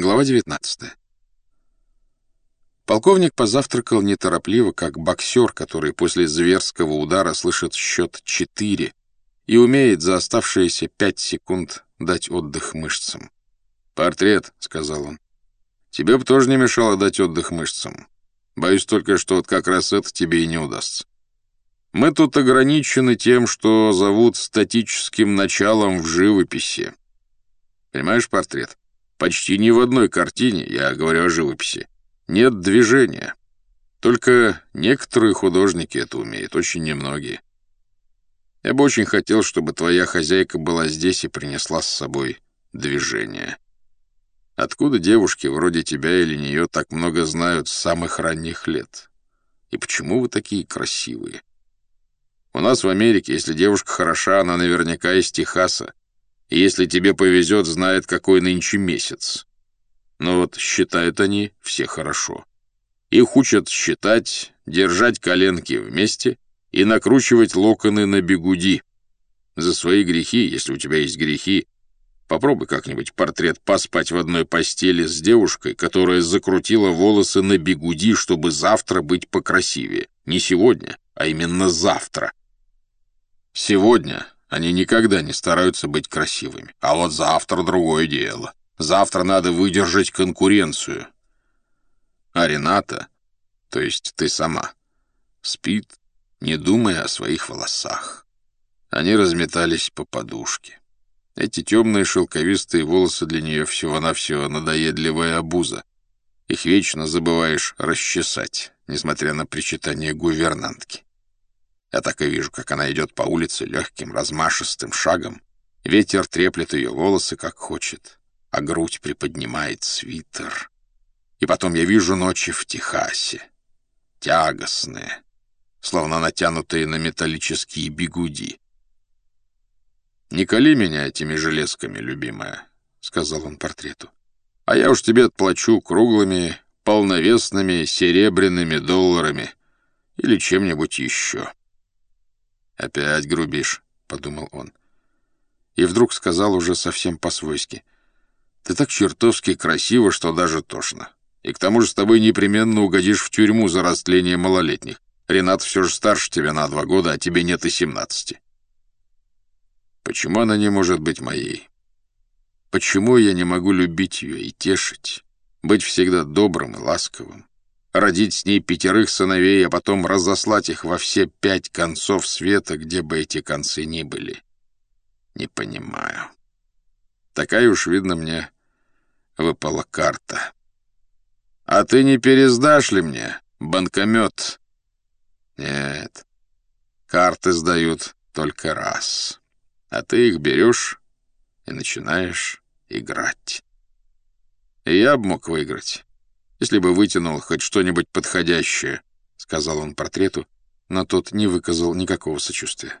Глава 19. Полковник позавтракал неторопливо, как боксер, который после зверского удара слышит счет 4 и умеет за оставшиеся 5 секунд дать отдых мышцам. «Портрет», — сказал он. «Тебе бы тоже не мешало дать отдых мышцам. Боюсь только, что вот как раз это тебе и не удастся. Мы тут ограничены тем, что зовут статическим началом в живописи. Понимаешь портрет? Почти ни в одной картине, я говорю о живописи, нет движения. Только некоторые художники это умеют, очень немногие. Я бы очень хотел, чтобы твоя хозяйка была здесь и принесла с собой движение. Откуда девушки вроде тебя или нее так много знают с самых ранних лет? И почему вы такие красивые? У нас в Америке, если девушка хороша, она наверняка из Техаса, и если тебе повезет, знает, какой нынче месяц. Но вот считают они все хорошо. Их учат считать, держать коленки вместе и накручивать локоны на бегуди. За свои грехи, если у тебя есть грехи, попробуй как-нибудь портрет поспать в одной постели с девушкой, которая закрутила волосы на бегуди, чтобы завтра быть покрасивее. Не сегодня, а именно завтра. Сегодня они никогда не стараются быть красивыми. А вот завтра другое дело. Завтра надо выдержать конкуренцию. А Рената, то есть ты сама, спит, не думая о своих волосах. Они разметались по подушке. Эти темные шелковистые волосы для нее всего-навсего надоедливая обуза. Их вечно забываешь расчесать, несмотря на причитание гувернантки. Я так и вижу, как она идет по улице легким, размашистым шагом. Ветер треплет ее волосы, как хочет, а грудь приподнимает свитер. И потом я вижу ночи в Техасе. Тягостные, словно натянутые на металлические бигуди. «Не кали меня этими железками, любимая», — сказал он портрету. «А я уж тебе отплачу круглыми, полновесными серебряными долларами или чем-нибудь еще». «Опять грубишь», — подумал он. И вдруг сказал уже совсем по-свойски. «Ты так чертовски красиво, что даже тошно. И к тому же с тобой непременно угодишь в тюрьму за растление малолетних. Ренат все же старше тебя на два года, а тебе нет и семнадцати». «Почему она не может быть моей? Почему я не могу любить ее и тешить, быть всегда добрым и ласковым? Родить с ней пятерых сыновей, а потом разослать их во все пять концов света, где бы эти концы ни были. Не понимаю. Такая уж, видно, мне выпала карта. А ты не пересдашь ли мне банкомет? Нет, карты сдают только раз. А ты их берешь и начинаешь играть. И я бы мог выиграть если бы вытянул хоть что-нибудь подходящее», — сказал он портрету, но тот не выказал никакого сочувствия.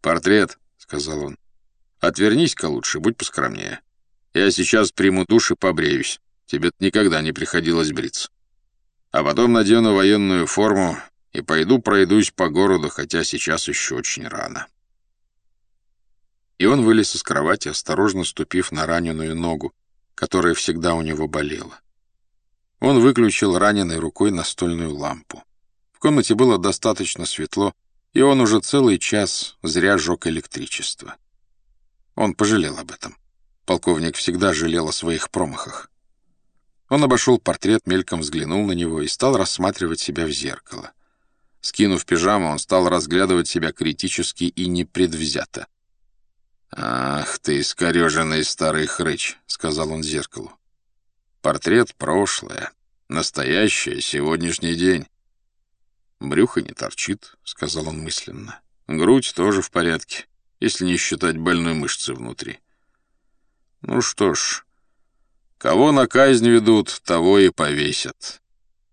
«Портрет», — сказал он, — «отвернись-ка лучше, будь поскромнее. Я сейчас приму душ и побреюсь. тебе никогда не приходилось бриться. А потом надену военную форму и пойду пройдусь по городу, хотя сейчас еще очень рано». И он вылез из кровати, осторожно ступив на раненую ногу, которая всегда у него болела. Он выключил раненой рукой настольную лампу. В комнате было достаточно светло, и он уже целый час зря жег электричество. Он пожалел об этом. Полковник всегда жалел о своих промахах. Он обошел портрет, мельком взглянул на него и стал рассматривать себя в зеркало. Скинув пижаму, он стал разглядывать себя критически и непредвзято. «Ах ты, искореженный старый хрыч», — сказал он зеркалу. Портрет — прошлое, настоящее — сегодняшний день. Брюхо не торчит, — сказал он мысленно. Грудь тоже в порядке, если не считать больной мышцы внутри. Ну что ж, кого на казнь ведут, того и повесят.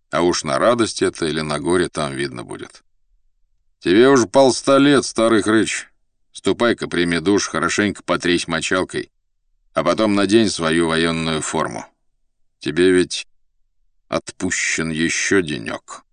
А уж на радость это или на горе там видно будет. Тебе уже полста лет, старый хрыч. Ступай-ка, прими душ, хорошенько потресь мочалкой, а потом надень свою военную форму. Тебе ведь отпущен еще денек».